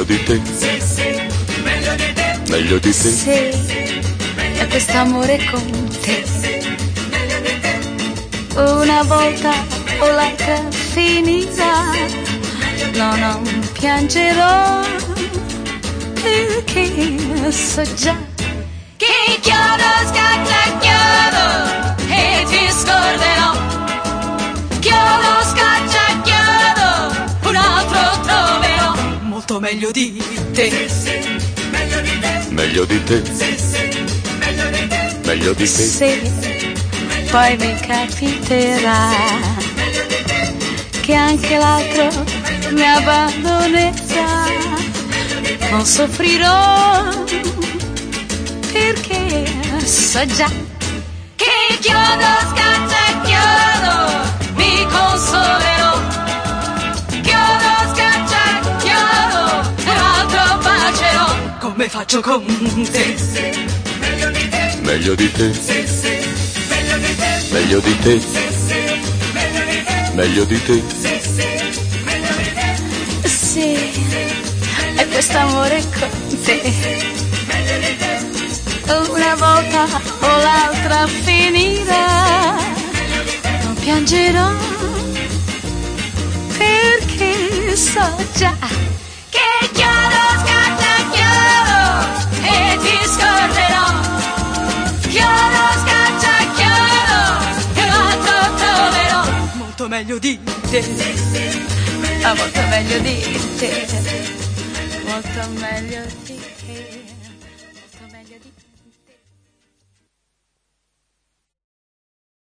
di te. meglio di te, Meglio di te. Sì, è quest'amore con te. Una volta o l'altra finirà. No, non piangerò perché so già che chiodo scatta chiodo meglio di te, meglio di te, Meglio di te. meglio di te, Meglio di te. Sì, poi mi capiterà che anche l'altro mi abbandonerà. Non soffrirò perché so già che chiodo scaccia chiodo, come faccio con te, meglio di te, Meglio di te. meglio di te, Meglio di te. meglio di te, Meglio di te. meglio di te, Sì, è quest'amore con te. meglio di te, Una volta o l'altra finirà. Non piangerò perché so già ti scorderò. Chiodo scaccia chiodo e l'altro troverò. molto meglio di te, Ah. Molto meglio di te. Molto meglio di te.